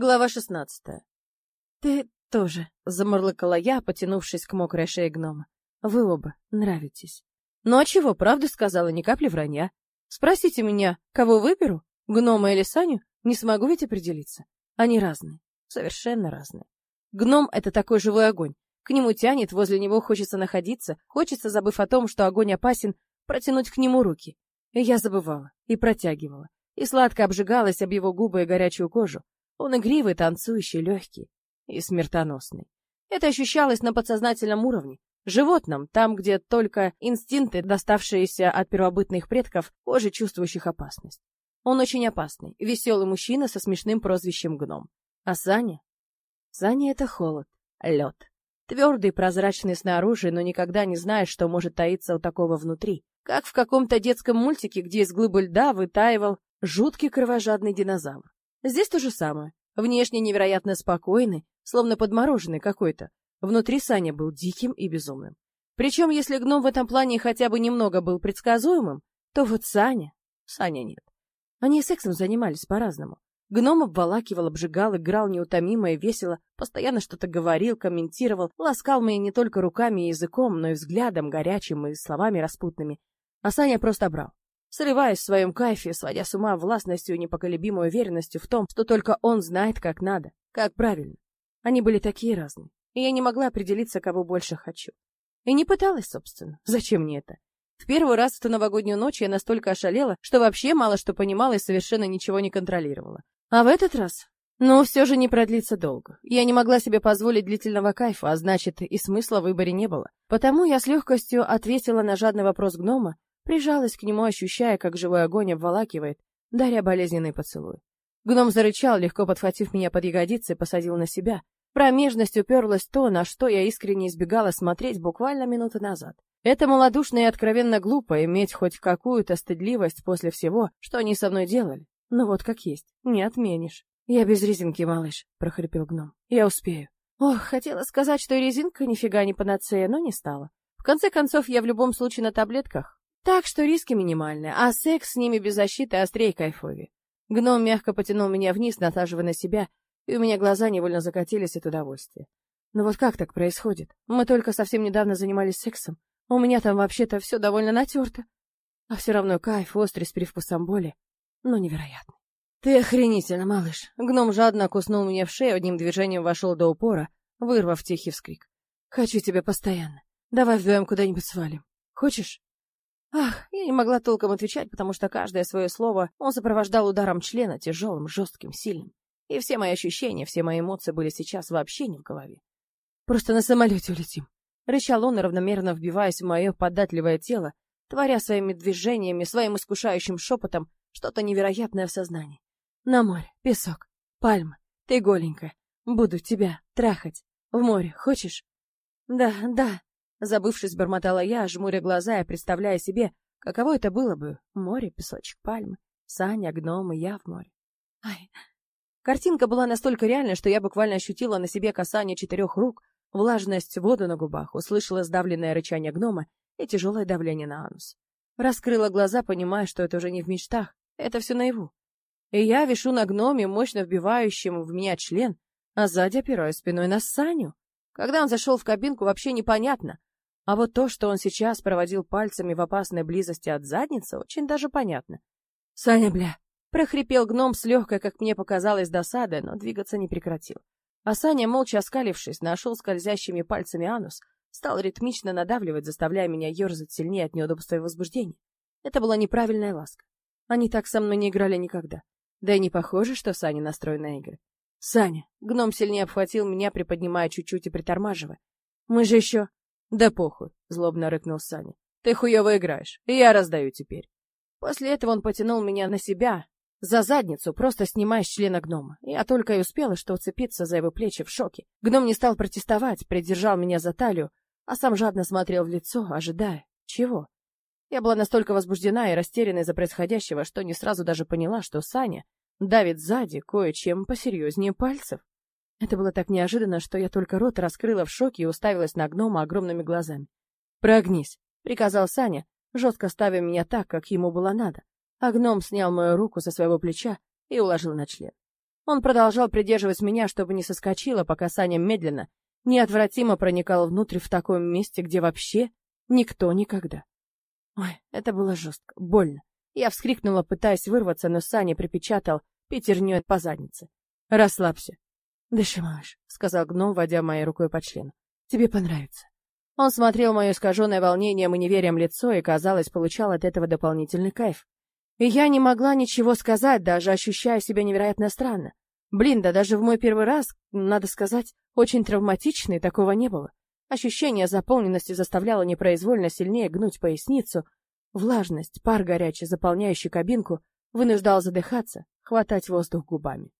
Глава шестнадцатая. «Ты тоже», — замурлыкала я, потянувшись к мокрой шее гнома. «Вы оба нравитесь». «Ну а чего, правду сказала, ни капли вранья. Спросите меня, кого выберу, гнома или Саню, не смогу ведь определиться. Они разные, совершенно разные. Гном — это такой живой огонь. К нему тянет, возле него хочется находиться, хочется, забыв о том, что огонь опасен, протянуть к нему руки. Я забывала, и протягивала, и сладко обжигалась об его губы и горячую кожу. Он игривый, танцующий, легкий и смертоносный. Это ощущалось на подсознательном уровне, животном, там, где только инстинкты, доставшиеся от первобытных предков, кожи чувствующих опасность. Он очень опасный, веселый мужчина со смешным прозвищем гном. А Саня? Саня — это холод, лед. Твердый, прозрачный снаружи, но никогда не знаешь, что может таиться у такого внутри. Как в каком-то детском мультике, где из глыбы льда вытаивал жуткий кровожадный динозавр. Здесь то же самое. Внешне невероятно спокойный, словно подмороженный какой-то. Внутри Саня был диким и безумным. Причем, если гном в этом плане хотя бы немного был предсказуемым, то вот Саня... Саня нет. Они сексом занимались по-разному. Гном обволакивал, обжигал, играл неутомимо и весело, постоянно что-то говорил, комментировал, ласкал меня не только руками и языком, но и взглядом горячим и словами распутными. А Саня просто брал срываясь в своем кайфе, сводя с ума властностью и непоколебимой уверенностью в том, что только он знает, как надо, как правильно. Они были такие разные, и я не могла определиться, кого больше хочу. И не пыталась, собственно. Зачем мне это? В первый раз в ту новогоднюю ночь я настолько ошалела, что вообще мало что понимала и совершенно ничего не контролировала. А в этот раз... Ну, все же не продлится долго. Я не могла себе позволить длительного кайфа, а значит, и смысла в выборе не было. Потому я с легкостью ответила на жадный вопрос гнома Прижалась к нему, ощущая, как живой огонь обволакивает, даря болезненный поцелуй. Гном зарычал, легко подхватив меня под ягодицы, посадил на себя. Промежность уперлась то, на что я искренне избегала смотреть буквально минуты назад. Это малодушно и откровенно глупо иметь хоть какую-то стыдливость после всего, что они со мной делали. Ну вот как есть, не отменишь. Я без резинки, малыш, прохрипел гном. Я успею. Ох, хотела сказать, что и резинка нифига не панацея, но не стала. В конце концов, я в любом случае на таблетках, так что риски минимальные, а секс с ними без защиты острее кайфовее. Гном мягко потянул меня вниз, насаживая на себя, и у меня глаза невольно закатились от удовольствия. Но вот как так происходит? Мы только совсем недавно занимались сексом. У меня там вообще-то все довольно натерто. А все равно кайф острый с привкусом боли. Но невероятно. Ты охренительно, малыш. Гном жадно куснул меня в шею, одним движением вошел до упора, вырвав тихий вскрик. Хочу тебя постоянно. Давай вдвоем куда-нибудь свалим. Хочешь? Ах, я не могла толком отвечать, потому что каждое свое слово он сопровождал ударом члена, тяжелым, жестким, сильным. И все мои ощущения, все мои эмоции были сейчас вообще не в голове. «Просто на самолете улетим», — рычал он, равномерно вбиваясь в мое податливое тело, творя своими движениями, своим искушающим шепотом что-то невероятное в сознании. «На море, песок, пальмы, ты голенькая, буду тебя трахать. В море, хочешь?» «Да, да», Забывшись, бормотала я, жмуря глаза и представляя себе, каково это было бы. Море, песочек, пальмы, Саня, гномы, я в море. Ай. Картинка была настолько реальной, что я буквально ощутила на себе касание четырех рук, влажность воду на губах, услышала сдавленное рычание гнома и тяжелое давление на анус. Раскрыла глаза, понимая, что это уже не в мечтах, это все наяву. И я вишу на гноме, мощно вбивающем в меня член, а сзади опираюсь спиной на Саню. Когда он зашел в кабинку, вообще непонятно, а вот то, что он сейчас проводил пальцами в опасной близости от задницы, очень даже понятно. «Саня, бля!» — прохрипел гном с легкой, как мне показалось, досадой, но двигаться не прекратил. А Саня, молча оскалившись, нашел скользящими пальцами анус, стал ритмично надавливать, заставляя меня ерзать сильнее от неудобства и возбуждения. Это была неправильная ласка. Они так со мной не играли никогда. Да и не похоже, что Саня настроен на игры. «Саня!» — гном сильнее обхватил меня, приподнимая чуть-чуть и притормаживая. «Мы же еще...» «Да похуй», — злобно рыкнул Саня. «Ты хуёво играешь, и я раздаю теперь». После этого он потянул меня на себя, за задницу, просто снимая с члена гнома. Я только и успела, что уцепиться за его плечи в шоке. Гном не стал протестовать, придержал меня за талию, а сам жадно смотрел в лицо, ожидая. Чего? Я была настолько возбуждена и растеряна из-за происходящего, что не сразу даже поняла, что Саня давит сзади кое-чем посерьезнее пальцев. Это было так неожиданно, что я только рот раскрыла в шоке и уставилась на гнома огромными глазами. «Прогнись», — приказал Саня, жестко ставя меня так, как ему было надо. А гном снял мою руку со своего плеча и уложил на член. Он продолжал придерживать меня, чтобы не соскочила, пока Саня медленно, неотвратимо проникал внутрь в таком месте, где вообще никто никогда. Ой, это было жестко, больно. Я вскрикнула, пытаясь вырваться, но Саня припечатал пятерню по заднице. «Расслабься». «Дыши, малыш», — сказал гном, водя моей рукой по члену. «Тебе понравится». Он смотрел мое искаженное волнением и неверием лицо и, казалось, получал от этого дополнительный кайф. И я не могла ничего сказать, даже ощущая себя невероятно странно. Блин, да даже в мой первый раз, надо сказать, очень травматичный, такого не было. Ощущение заполненности заставляло непроизвольно сильнее гнуть поясницу. Влажность, пар горячий, заполняющий кабинку, вынуждал задыхаться, хватать воздух губами.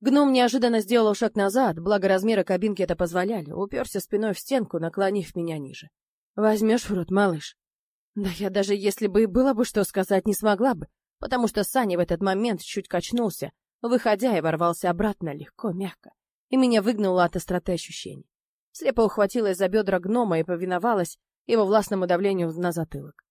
Гном неожиданно сделал шаг назад, благо размеры кабинки это позволяли, уперся спиной в стенку, наклонив меня ниже. «Возьмешь в рот, малыш?» Да я даже если бы и было бы что сказать, не смогла бы, потому что Саня в этот момент чуть качнулся, выходя и ворвался обратно легко, мягко, и меня выгнало от остроты ощущений. Слепо ухватилась за бедра гнома и повиновалась его властному давлению на затылок.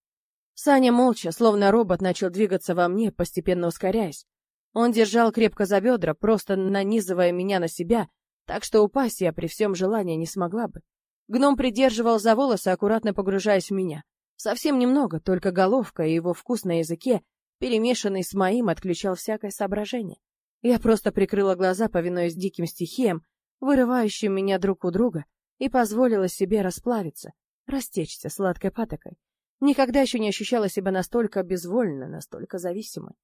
Саня молча, словно робот, начал двигаться во мне, постепенно ускоряясь, он держал крепко за бедра, просто нанизывая меня на себя, так что упасть я при всем желании не смогла бы. Гном придерживал за волосы, аккуратно погружаясь в меня. Совсем немного, только головка и его вкус на языке, перемешанный с моим, отключал всякое соображение. Я просто прикрыла глаза, повинуясь диким стихиям, вырывающим меня друг у друга, и позволила себе расплавиться, растечься сладкой патокой. Никогда еще не ощущала себя настолько безвольно, настолько зависимой.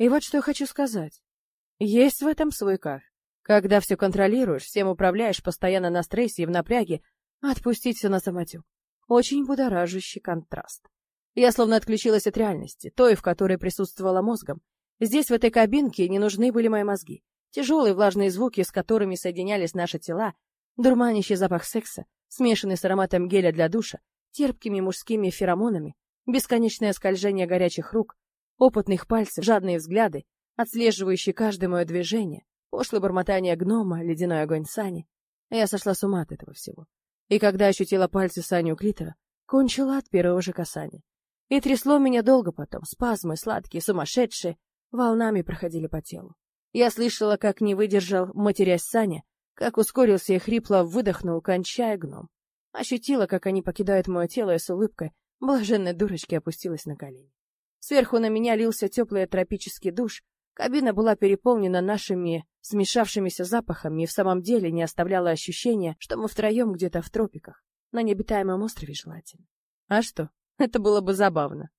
И вот что я хочу сказать. Есть в этом свой кайф. Когда все контролируешь, всем управляешь, постоянно на стрессе и в напряге, отпустить все на самотек. Очень будоражащий контраст. Я словно отключилась от реальности, той, в которой присутствовала мозгом. Здесь, в этой кабинке, не нужны были мои мозги. Тяжелые влажные звуки, с которыми соединялись наши тела, дурманящий запах секса, смешанный с ароматом геля для душа, терпкими мужскими феромонами, бесконечное скольжение горячих рук, опытных пальцев, жадные взгляды, отслеживающие каждое мое движение, пошлое бормотание гнома, ледяной огонь Сани. Я сошла с ума от этого всего. И когда ощутила пальцы Сани у клитора, кончила от первого же касания. И трясло меня долго потом, спазмы, сладкие, сумасшедшие, волнами проходили по телу. Я слышала, как не выдержал, матерясь Саня, как ускорился и хрипло выдохнул, кончая гном. Ощутила, как они покидают мое тело и с улыбкой блаженной дурочки опустилась на колени. Сверху на меня лился теплый тропический душ. Кабина была переполнена нашими смешавшимися запахами и в самом деле не оставляла ощущения, что мы втроем где-то в тропиках, на необитаемом острове желательно. А что? Это было бы забавно.